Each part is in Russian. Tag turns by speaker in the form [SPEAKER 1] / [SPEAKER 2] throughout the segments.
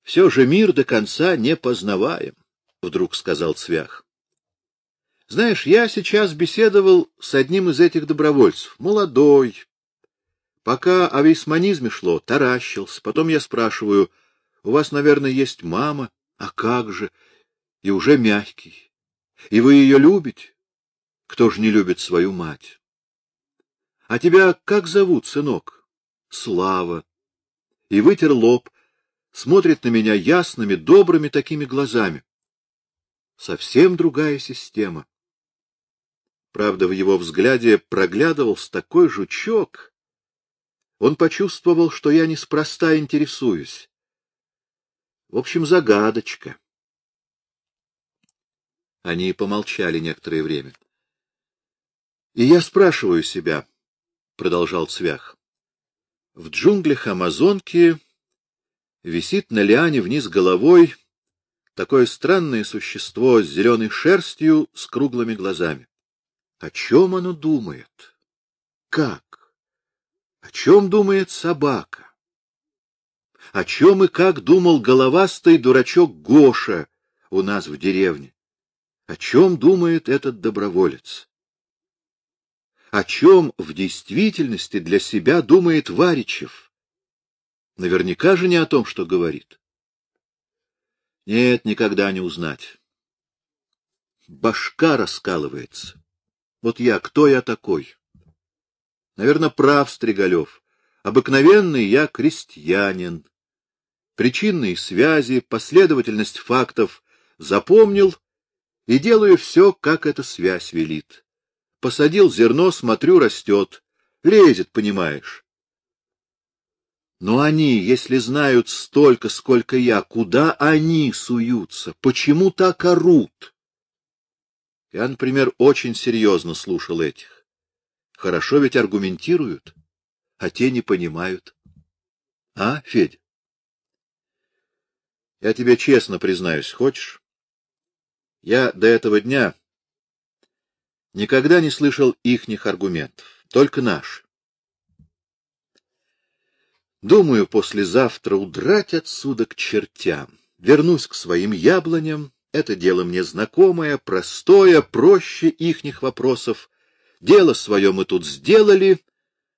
[SPEAKER 1] — Все же мир до конца не познаваем, — вдруг сказал Цвях. — Знаешь, я сейчас беседовал с одним из этих добровольцев, молодой. Пока о вейсманизме шло, таращился. Потом я спрашиваю, у вас, наверное, есть мама? А как же? И уже мягкий. И вы ее любите? Кто же не любит свою мать? А тебя как зовут, сынок? Слава. И вытер лоб, смотрит на меня ясными, добрыми такими глазами. Совсем другая система. Правда, в его взгляде проглядывался такой жучок. Он почувствовал, что я неспроста интересуюсь. В общем, загадочка. Они помолчали некоторое время. — И я спрашиваю себя, — продолжал Цвях, — в джунглях Амазонки висит на лиане вниз головой такое странное существо с зеленой шерстью, с круглыми глазами. О чем оно думает? Как? О чем думает собака? О чем и как думал головастый дурачок Гоша у нас в деревне? О чем думает этот доброволец? О чем в действительности для себя думает Варичев? Наверняка же не о том, что говорит. Нет, никогда не узнать. Башка раскалывается. Вот я, кто я такой? Наверное, прав Стригалев. Обыкновенный я крестьянин. Причинные связи, последовательность фактов запомнил и делаю все, как эта связь велит. Посадил зерно, смотрю, растет. Лезет, понимаешь. Но они, если знают столько, сколько я, куда они суются? Почему так орут? Я, например, очень серьезно слушал этих. Хорошо ведь аргументируют, а те не понимают. А, Федя? Я тебе честно признаюсь, хочешь? Я до этого дня никогда не слышал ихних аргументов, только наши. Думаю, послезавтра удрать отсюда к чертям, вернусь к своим яблоням. Это дело мне знакомое, простое, проще ихних вопросов. Дело свое мы тут сделали,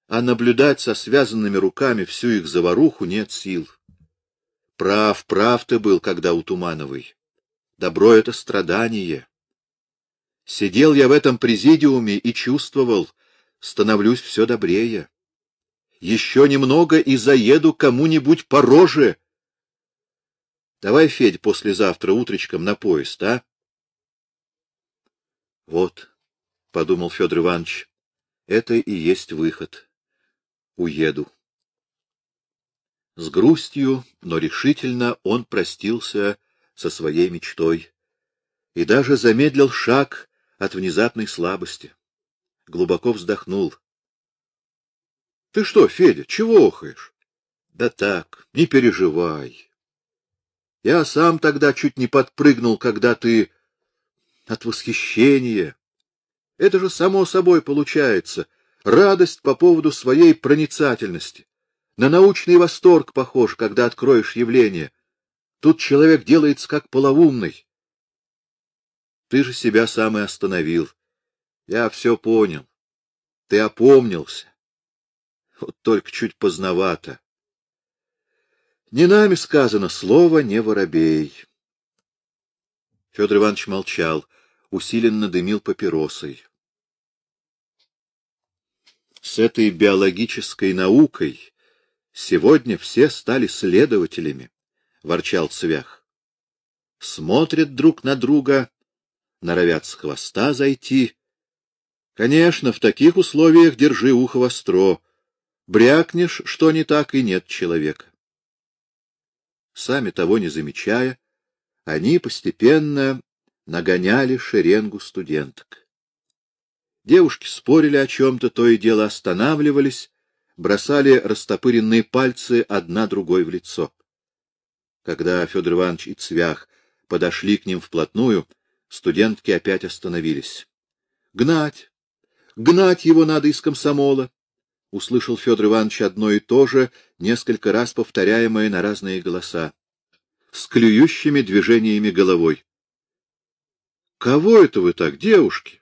[SPEAKER 1] а наблюдать со связанными руками всю их заваруху нет сил. Прав, прав ты был, когда у Тумановой. Добро — это страдание. Сидел я в этом президиуме и чувствовал, становлюсь все добрее. Еще немного и заеду кому-нибудь по роже. Давай, Федь, послезавтра утречком на поезд, а? Вот, — подумал Федор Иванович, — это и есть выход. Уеду. С грустью, но решительно он простился со своей мечтой и даже замедлил шаг от внезапной слабости. Глубоко вздохнул. — Ты что, Федя, чего охаешь? — Да так, не переживай. Я сам тогда чуть не подпрыгнул, когда ты... От восхищения. Это же само собой получается. Радость по поводу своей проницательности. На научный восторг похож, когда откроешь явление. Тут человек делается как полоумный. Ты же себя сам и остановил. Я все понял. Ты опомнился. Вот только чуть поздновато. Не нами сказано слово не воробей. Федор Иванович молчал, усиленно дымил папиросой. С этой биологической наукой сегодня все стали следователями, — ворчал Цвях. Смотрят друг на друга, норовят с хвоста зайти. Конечно, в таких условиях держи ухо востро. Брякнешь, что не так, и нет человека. Сами того не замечая, они постепенно нагоняли шеренгу студенток. Девушки спорили о чем-то, то и дело останавливались, бросали растопыренные пальцы одна другой в лицо. Когда Федор Иванович и Цвях подошли к ним вплотную, студентки опять остановились. — Гнать! Гнать его надо из комсомола! Услышал Федор Иванович одно и то же, несколько раз повторяемое на разные голоса. с клюющими движениями головой. — Кого это вы так, девушки?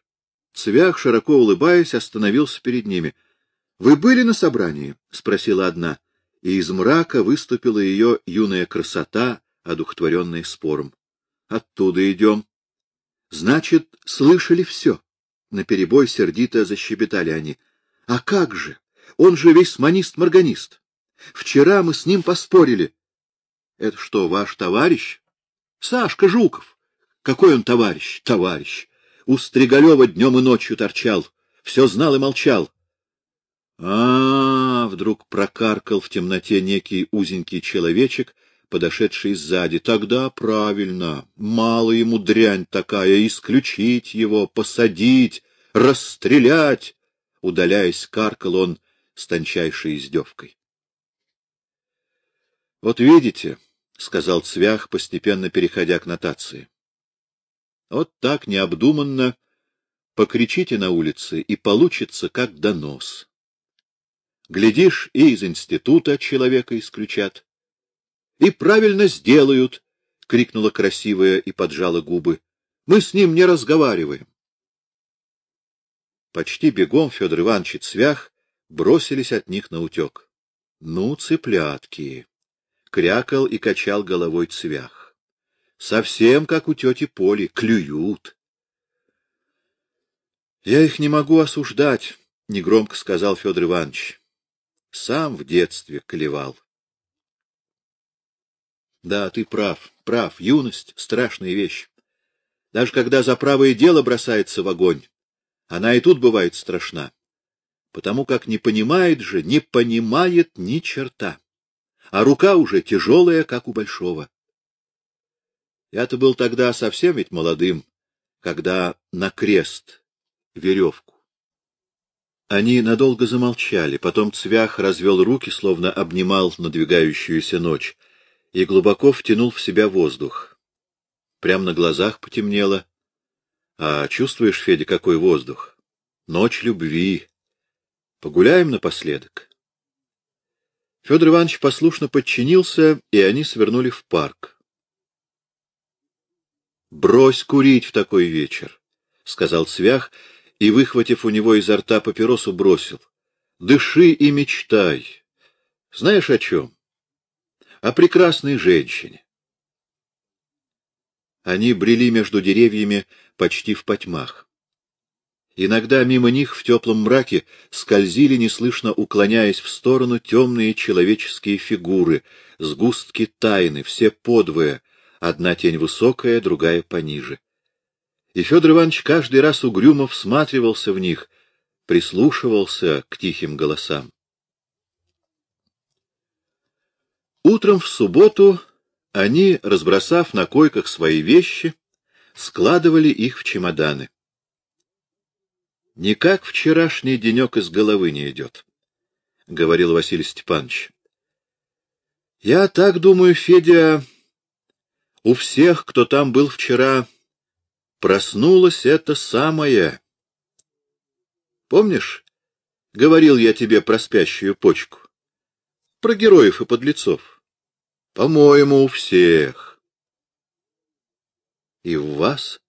[SPEAKER 1] Цвях, широко улыбаясь, остановился перед ними. — Вы были на собрании? — спросила одна, и из мрака выступила ее юная красота, одухотворенная спором. — Оттуда идем. — Значит, слышали все. Наперебой сердито защебетали они. — А как же? Он же весь манист-морганист. Вчера мы с ним поспорили. — Это что, ваш товарищ? — Сашка Жуков. — Какой он товарищ? Товарищ. У Стригалева днем и ночью торчал. Все знал и молчал. А, -а, а вдруг прокаркал в темноте некий узенький человечек, подошедший сзади. Тогда правильно. Мало ему дрянь такая. Исключить его, посадить, расстрелять. Удаляясь, каркал он с тончайшей издевкой. — Вот видите, — сказал Цвях, постепенно переходя к нотации. — Вот так необдуманно покричите на улице, и получится как донос. Глядишь, и из института человека исключат. — И правильно сделают, — крикнула красивая и поджала губы. — Мы с ним не разговариваем. Почти бегом Федор Иванович Цвях бросились от них на утек. Ну, цыплятки! Крякал и качал головой Цвях. Совсем как у тети Поли, клюют. Я их не могу осуждать, — негромко сказал Федор Иванович. Сам в детстве клевал. Да, ты прав, прав, юность — страшная вещь. Даже когда за правое дело бросается в огонь, она и тут бывает страшна потому как не понимает же, не понимает ни черта, а рука уже тяжелая, как у большого. Я-то был тогда совсем ведь молодым, когда на крест веревку. Они надолго замолчали, потом Цвях развел руки, словно обнимал надвигающуюся ночь, и глубоко втянул в себя воздух. Прям на глазах потемнело. А чувствуешь, Федя, какой воздух? Ночь любви, Погуляем напоследок. Федор Иванович послушно подчинился, и они свернули в парк. — Брось курить в такой вечер, — сказал Цвях, и, выхватив у него изо рта папиросу, бросил. — Дыши и мечтай. Знаешь о чем? О прекрасной женщине. Они брели между деревьями почти в потьмах. Иногда мимо них в теплом мраке скользили, неслышно уклоняясь в сторону, темные человеческие фигуры, сгустки тайны, все подвое, одна тень высокая, другая пониже. И Федор Иванович каждый раз угрюмо всматривался в них, прислушивался к тихим голосам. Утром в субботу они, разбросав на койках свои вещи, складывали их в чемоданы. Никак вчерашний денек из головы не идет, — говорил Василий Степанович. — Я так думаю, Федя, у всех, кто там был вчера, проснулось это самое. Помнишь, говорил я тебе про спящую почку? Про героев и подлецов. По-моему, у всех. И в вас?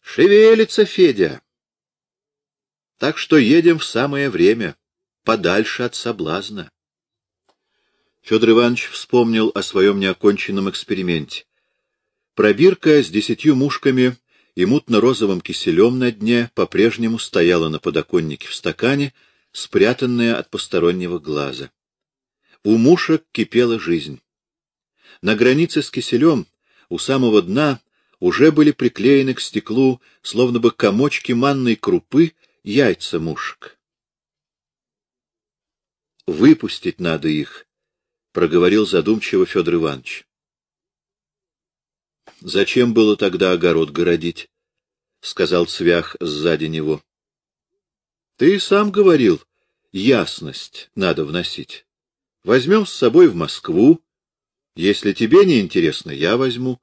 [SPEAKER 1] Шевелится Федя. Так что едем в самое время, подальше от соблазна. Федор Иванович вспомнил о своем неоконченном эксперименте. Пробирка с десятью мушками и мутно-розовым киселем на дне по-прежнему стояла на подоконнике в стакане, спрятанная от постороннего глаза. У мушек кипела жизнь. На границе с киселем, у самого дна, уже были приклеены к стеклу, словно бы комочки манной крупы, яйца мушек. Выпустить надо их, — проговорил задумчиво Федор Иванович. — Зачем было тогда огород городить? — сказал Цвях сзади него. — Ты сам говорил, ясность надо вносить. Возьмем с собой в Москву. Если тебе не интересно, я возьму.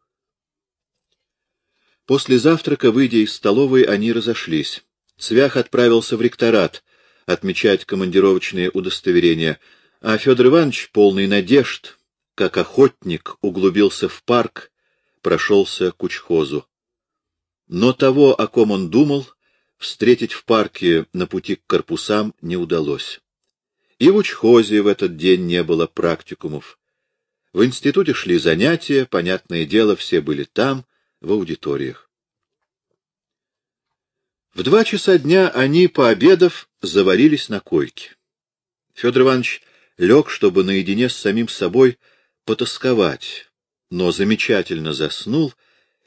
[SPEAKER 1] После завтрака, выйдя из столовой, они разошлись. Цвях отправился в ректорат отмечать командировочные удостоверения, а Федор Иванович, полный надежд, как охотник углубился в парк, прошелся к учхозу. Но того, о ком он думал, встретить в парке на пути к корпусам не удалось. И в учхозе в этот день не было практикумов. В институте шли занятия, понятное дело, все были там, в аудиториях. В два часа дня они, пообедав, заварились на койке. Федор Иванович лег, чтобы наедине с самим собой потасковать, но замечательно заснул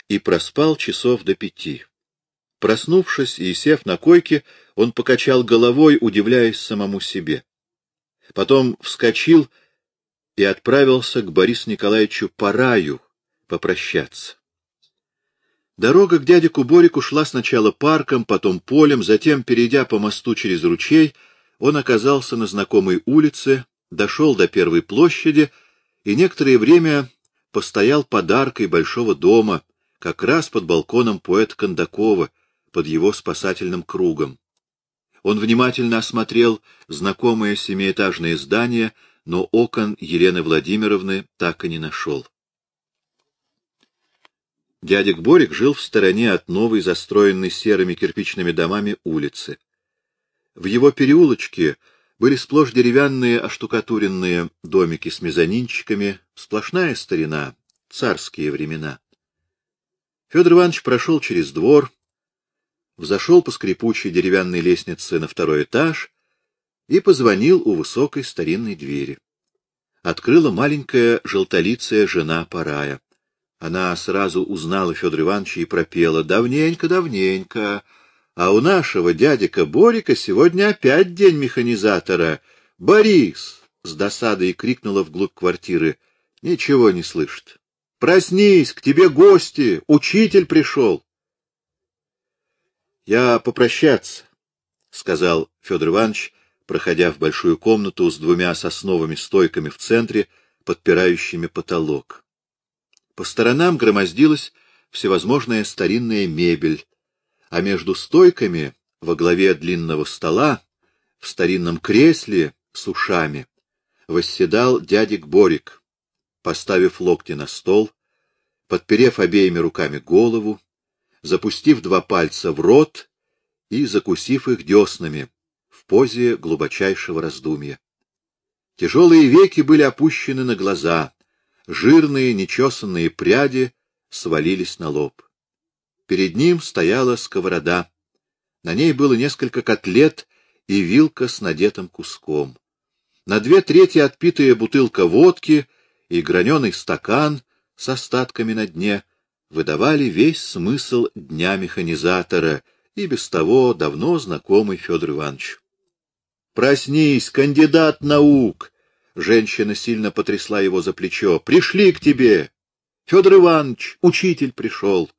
[SPEAKER 1] и проспал часов до пяти. Проснувшись и сев на койке, он покачал головой, удивляясь самому себе. Потом вскочил и отправился к Борису Николаевичу Параю попрощаться. Дорога к дяде Куборику шла сначала парком, потом полем, затем, перейдя по мосту через ручей, он оказался на знакомой улице, дошел до первой площади и некоторое время постоял под аркой большого дома, как раз под балконом поэта Кондакова, под его спасательным кругом. Он внимательно осмотрел знакомое семиэтажное здание, но окон Елены Владимировны так и не нашел. Дядек Борик жил в стороне от новой, застроенной серыми кирпичными домами улицы. В его переулочке были сплошь деревянные оштукатуренные домики с мезонинчиками, сплошная старина, царские времена. Федор Иванович прошел через двор, взошел по скрипучей деревянной лестнице на второй этаж и позвонил у высокой старинной двери. Открыла маленькая желтолицая жена Парая. Она сразу узнала Федора Ивановича и пропела «Давненько, давненько, а у нашего дядика Борика сегодня опять день механизатора. Борис!» — с досадой крикнула вглубь квартиры. «Ничего не слышит. Проснись, к тебе гости, учитель пришел». Я попрощаться, — сказал Федор Иванович, проходя в большую комнату с двумя сосновыми стойками в центре, подпирающими потолок. По сторонам громоздилась всевозможная старинная мебель, а между стойками во главе длинного стола в старинном кресле с ушами восседал дядик Борик, поставив локти на стол, подперев обеими руками голову, запустив два пальца в рот и закусив их деснами в позе глубочайшего раздумья. Тяжелые веки были опущены на глаза, жирные нечесанные пряди свалились на лоб. Перед ним стояла сковорода. На ней было несколько котлет и вилка с надетым куском. На две трети отпитая бутылка водки и граненый стакан с остатками на дне выдавали весь смысл дня механизатора и без того давно знакомый Федор Иванович. «Проснись, кандидат наук!» Женщина сильно потрясла его за плечо. «Пришли к тебе! Федор Иванович, учитель пришел!»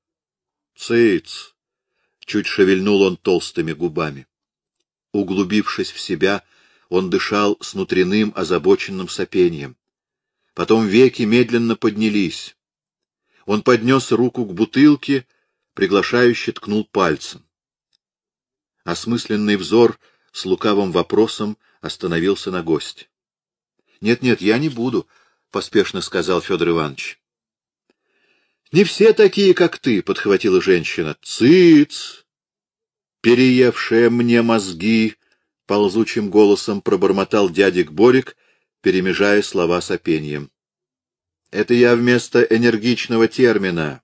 [SPEAKER 1] «Цыц!» — чуть шевельнул он толстыми губами. Углубившись в себя, он дышал с внутренним озабоченным сопением. Потом веки медленно поднялись. Он поднес руку к бутылке, приглашающе ткнул пальцем. Осмысленный взор с лукавым вопросом остановился на госте. «Нет, нет, я не буду», — поспешно сказал Федор Иванович. «Не все такие, как ты», — подхватила женщина. «Цыц!» Переевшая мне мозги, ползучим голосом пробормотал дядик Борик, перемежая слова сопением. Это я вместо энергичного термина,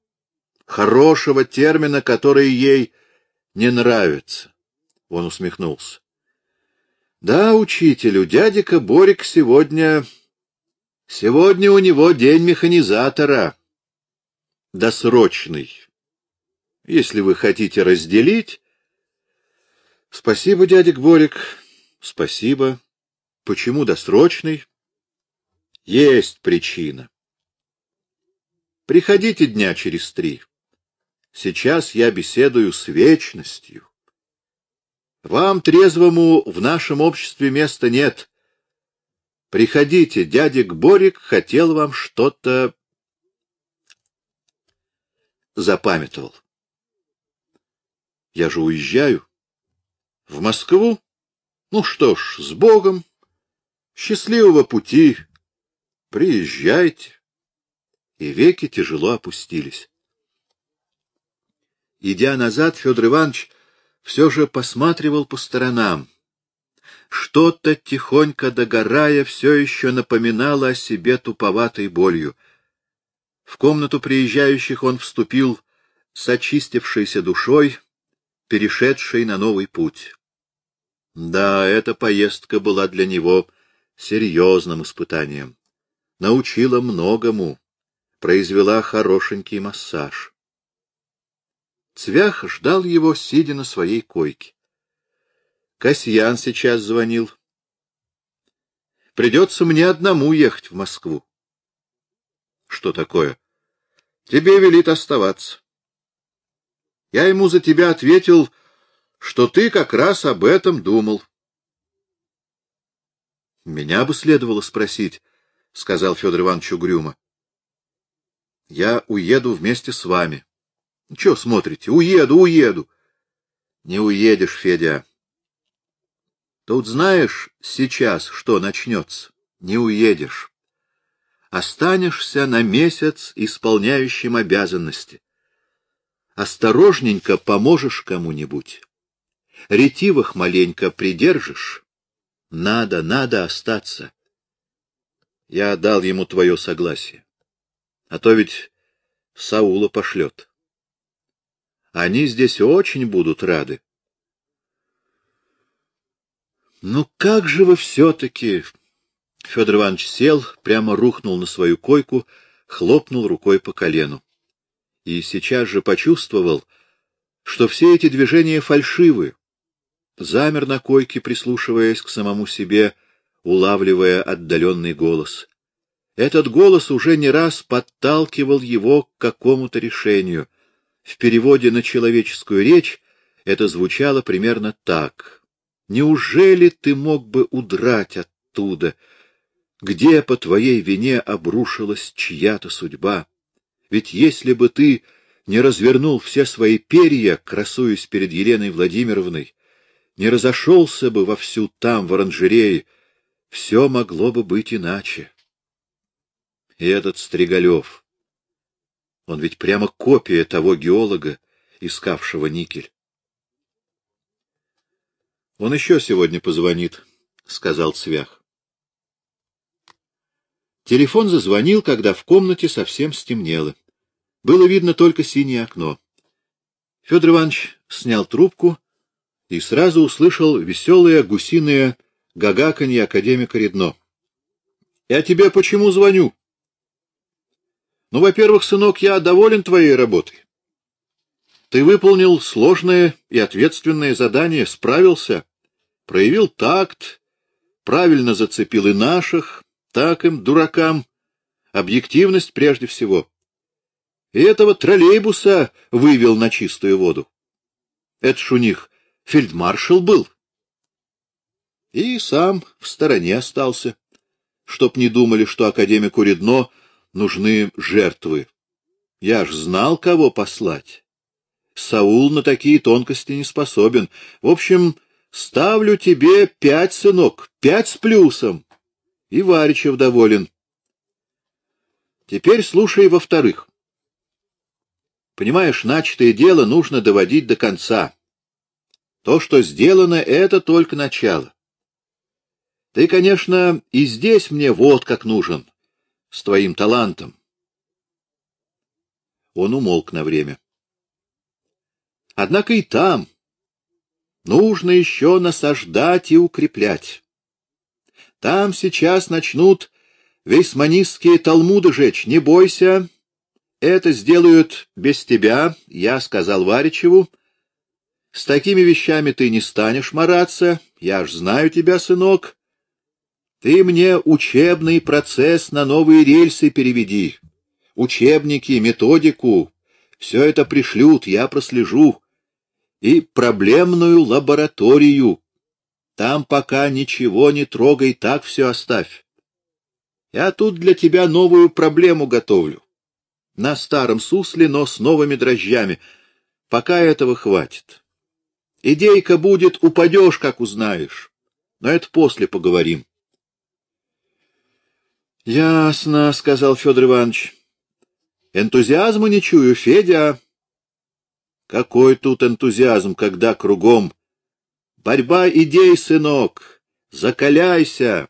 [SPEAKER 1] хорошего термина, который ей не нравится. Он усмехнулся. Да, учителю, дядика Борик сегодня... Сегодня у него день механизатора. Досрочный. Если вы хотите разделить... Спасибо, дядик Борик, спасибо. Почему досрочный? Есть причина. Приходите дня через три. Сейчас я беседую с вечностью. Вам, трезвому, в нашем обществе места нет. Приходите, дядик Борик хотел вам что-то запамятовал. Я же уезжаю. В Москву? Ну что ж, с Богом. Счастливого пути. приезжайте. И веки тяжело опустились. Идя назад, Федор Иванович все же посматривал по сторонам. Что-то, тихонько догорая, все еще напоминало о себе туповатой болью. В комнату приезжающих он вступил с очистившейся душой, перешедшей на новый путь. Да, эта поездка была для него серьезным испытанием. Научила многому, произвела хорошенький массаж. Цвях ждал его, сидя на своей койке. Касьян сейчас звонил. Придется мне одному ехать в Москву. Что такое? Тебе велит оставаться. Я ему за тебя ответил, что ты как раз об этом думал. Меня бы следовало спросить, — сказал Федор Иванович угрюмо. Я уеду вместе с вами. — Чего смотрите? Уеду, уеду. — Не уедешь, Федя. Тут знаешь сейчас, что начнется. Не уедешь. Останешься на месяц исполняющим обязанности. Осторожненько поможешь кому-нибудь. Ретивых маленько придержишь. Надо, надо остаться. Я дал ему твое согласие. А то ведь Саула пошлет. Они здесь очень будут рады. Ну как же вы все-таки... Федор Иванович сел, прямо рухнул на свою койку, хлопнул рукой по колену. И сейчас же почувствовал, что все эти движения фальшивы. Замер на койке, прислушиваясь к самому себе, улавливая отдаленный голос. Этот голос уже не раз подталкивал его к какому-то решению. В переводе на человеческую речь это звучало примерно так. «Неужели ты мог бы удрать оттуда, где по твоей вине обрушилась чья-то судьба? Ведь если бы ты не развернул все свои перья, красуясь перед Еленой Владимировной, не разошелся бы вовсю там, в оранжерее, все могло бы быть иначе. И этот Стригалев, он ведь прямо копия того геолога, искавшего никель. — Он еще сегодня позвонит, — сказал Цвях. Телефон зазвонил, когда в комнате совсем стемнело. Было видно только синее окно. Федор Иванович снял трубку и сразу услышал веселое гусиное гагаканье академика Редно. — Я тебе почему звоню? Ну, во-первых, сынок, я доволен твоей работой. Ты выполнил сложное и ответственное задание, справился, проявил такт, правильно зацепил и наших, так им, дуракам, объективность прежде всего. И этого троллейбуса вывел на чистую воду. Это ж у них фельдмаршал был. И сам в стороне остался, чтоб не думали, что академику Редно нужны жертвы. Я ж знал, кого послать. Саул на такие тонкости не способен. В общем, ставлю тебе пять, сынок, пять с плюсом. И Варичев доволен. Теперь слушай во-вторых. Понимаешь, начатое дело нужно доводить до конца. То, что сделано, — это только начало. Ты, конечно, и здесь мне вот как нужен с твоим талантом. Он умолк на время. Однако и там нужно еще насаждать и укреплять. Там сейчас начнут весьманистские талмуды жечь. Не бойся, это сделают без тебя, я сказал Варичеву. С такими вещами ты не станешь мараться, я ж знаю тебя, сынок. Ты мне учебный процесс на новые рельсы переведи. Учебники, методику. Все это пришлют, я прослежу. И проблемную лабораторию. Там пока ничего не трогай, так все оставь. Я тут для тебя новую проблему готовлю. На старом сусле, но с новыми дрожжами. Пока этого хватит. Идейка будет, упадешь, как узнаешь. Но это после поговорим. — Ясно, — сказал Федор Иванович. — Энтузиазма не чую, Федя. — Какой тут энтузиазм, когда кругом? Борьба идей, сынок, закаляйся.